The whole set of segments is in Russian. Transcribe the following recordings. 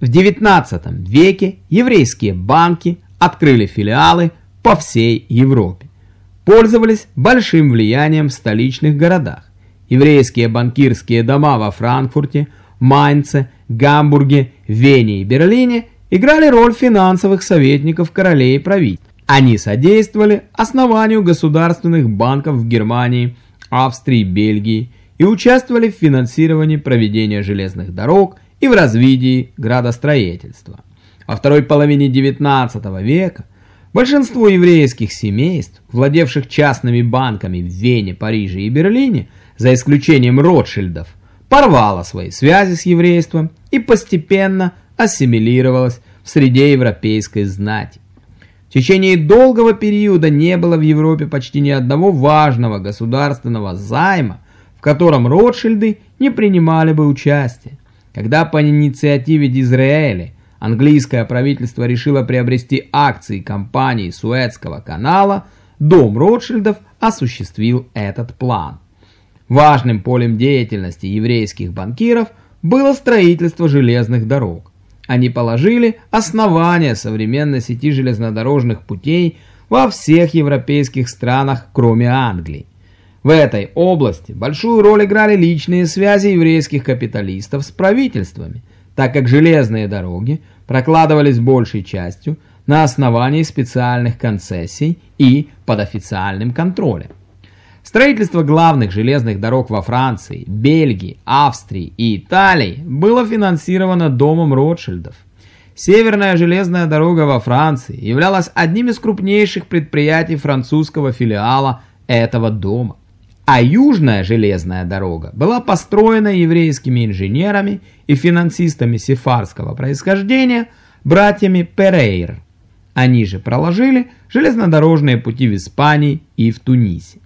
В XIX веке еврейские банки открыли филиалы по всей Европе. Пользовались большим влиянием в столичных городах. Еврейские банкирские дома во Франкфурте, Майнце, Гамбурге, Вене и Берлине играли роль финансовых советников королей и правителей. Они содействовали основанию государственных банков в Германии, Австрии, Бельгии и участвовали в финансировании проведения железных дорог и в развитии градостроительства. Во второй половине XIX века большинство еврейских семейств, владевших частными банками в Вене, Париже и Берлине, за исключением Ротшильдов, порвало свои связи с еврейством и постепенно ассимилировалось в среде европейской знати. В течение долгого периода не было в Европе почти ни одного важного государственного займа, в котором Ротшильды не принимали бы участие. Когда по инициативе Дизраэля английское правительство решило приобрести акции компании Суэцкого канала, дом Ротшильдов осуществил этот план. Важным полем деятельности еврейских банкиров было строительство железных дорог. Они положили основания современной сети железнодорожных путей во всех европейских странах, кроме Англии. В этой области большую роль играли личные связи еврейских капиталистов с правительствами, так как железные дороги прокладывались большей частью на основании специальных концессий и под официальным контролем. Строительство главных железных дорог во Франции, Бельгии, Австрии и Италии было финансировано домом Ротшильдов. Северная железная дорога во Франции являлась одним из крупнейших предприятий французского филиала этого дома. А южная железная дорога была построена еврейскими инженерами и финансистами сефарского происхождения, братьями Перейр. Они же проложили железнодорожные пути в Испании и в Тунисе.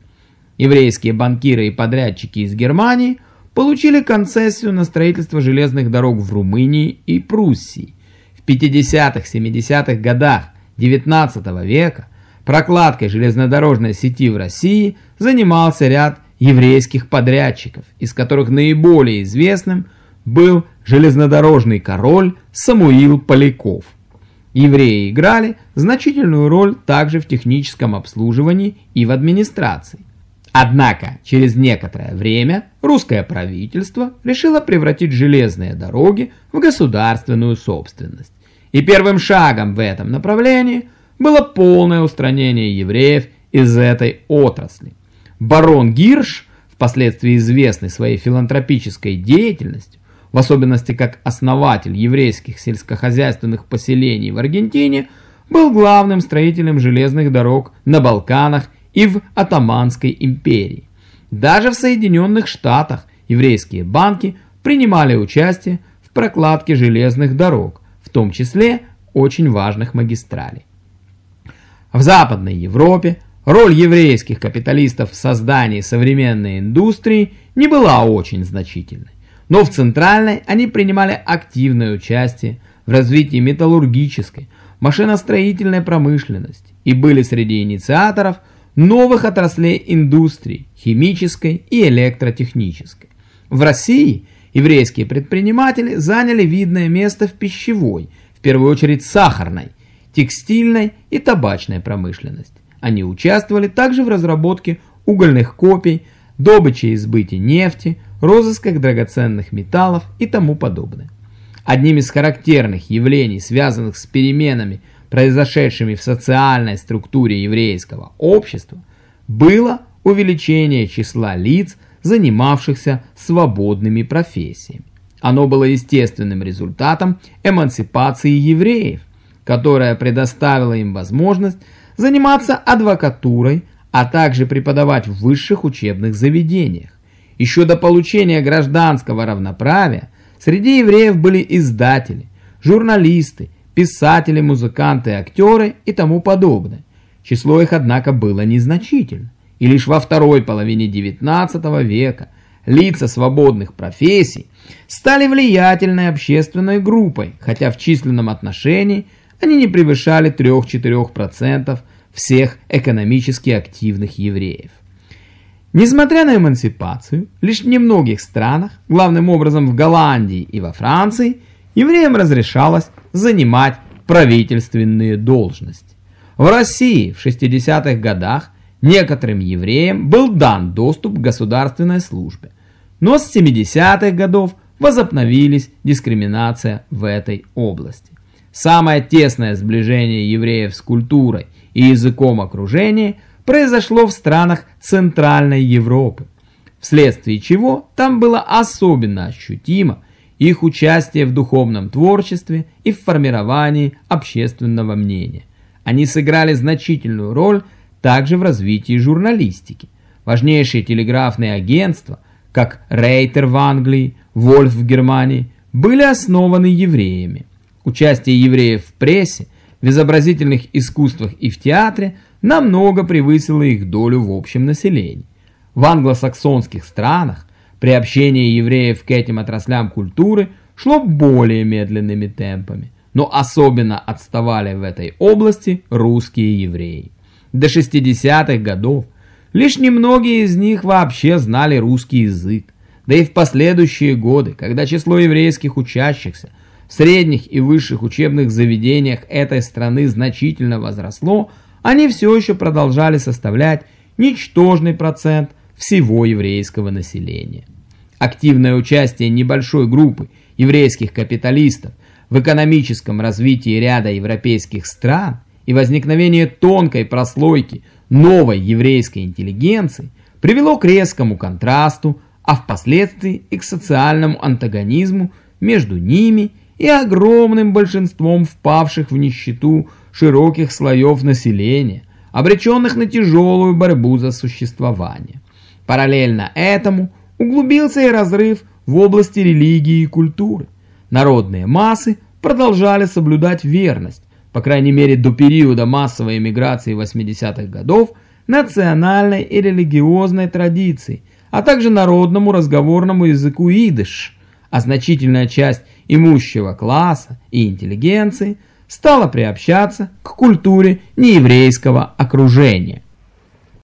Еврейские банкиры и подрядчики из Германии получили концессию на строительство железных дорог в Румынии и Пруссии. В 50-70-х годах XIX века прокладкой железнодорожной сети в России занимался ряд еврейских подрядчиков, из которых наиболее известным был железнодорожный король Самуил Поляков. Евреи играли значительную роль также в техническом обслуживании и в администрации. Однако, через некоторое время русское правительство решило превратить железные дороги в государственную собственность. И первым шагом в этом направлении было полное устранение евреев из этой отрасли. Барон Гирш, впоследствии известный своей филантропической деятельностью, в особенности как основатель еврейских сельскохозяйственных поселений в Аргентине, был главным строителем железных дорог на Балканах и в Атаманской империи. Даже в Соединенных Штатах еврейские банки принимали участие в прокладке железных дорог, в том числе очень важных магистралей. В Западной Европе роль еврейских капиталистов в создании современной индустрии не была очень значительной, но в Центральной они принимали активное участие в развитии металлургической, машиностроительной промышленности и были среди инициаторов – новых отраслей индустрии, химической и электротехнической. В России еврейские предприниматели заняли видное место в пищевой, в первую очередь сахарной, текстильной и табачной промышленности. Они участвовали также в разработке угольных копий, добыче и сбыте нефти, розысках драгоценных металлов и тому подобное. Одним из характерных явлений, связанных с переменами произошедшими в социальной структуре еврейского общества, было увеличение числа лиц, занимавшихся свободными профессиями. Оно было естественным результатом эмансипации евреев, которая предоставила им возможность заниматься адвокатурой, а также преподавать в высших учебных заведениях. Еще до получения гражданского равноправия среди евреев были издатели, журналисты, писатели, музыканты, актеры и тому подобное. Число их, однако, было незначительно. И лишь во второй половине XIX века лица свободных профессий стали влиятельной общественной группой, хотя в численном отношении они не превышали 3-4% всех экономически активных евреев. Несмотря на эмансипацию, лишь в немногих странах, главным образом в Голландии и во Франции – евреям разрешалось занимать правительственные должности. В России в 60-х годах некоторым евреям был дан доступ к государственной службе, но с 70-х годов возобновились дискриминация в этой области. Самое тесное сближение евреев с культурой и языком окружения произошло в странах Центральной Европы, вследствие чего там было особенно ощутимо их участие в духовном творчестве и в формировании общественного мнения. Они сыграли значительную роль также в развитии журналистики. Важнейшие телеграфные агентства, как Рейтер в Англии, Вольф в Германии, были основаны евреями. Участие евреев в прессе, в изобразительных искусствах и в театре намного превысило их долю в общем населении. В англосаксонских странах приобщение евреев к этим отраслям культуры шло более медленными темпами, но особенно отставали в этой области русские евреи. До 60-х годов лишь немногие из них вообще знали русский язык, да и в последующие годы, когда число еврейских учащихся в средних и высших учебных заведениях этой страны значительно возросло, они все еще продолжали составлять ничтожный процент всего еврейского населения. Активное участие небольшой группы еврейских капиталистов в экономическом развитии ряда европейских стран и возникновение тонкой прослойки новой еврейской интеллигенции привело к резкому контрасту, а впоследствии и к социальному антагонизму между ними и огромным большинством впавших в нищету широких слоев населения, обреченных на тяжелую борьбу за существование. Параллельно этому углубился и разрыв в области религии и культуры. Народные массы продолжали соблюдать верность, по крайней мере до периода массовой эмиграции 80-х годов, национальной и религиозной традиции, а также народному разговорному языку идыш, а значительная часть имущего класса и интеллигенции – стала приобщаться к культуре нееврейского окружения.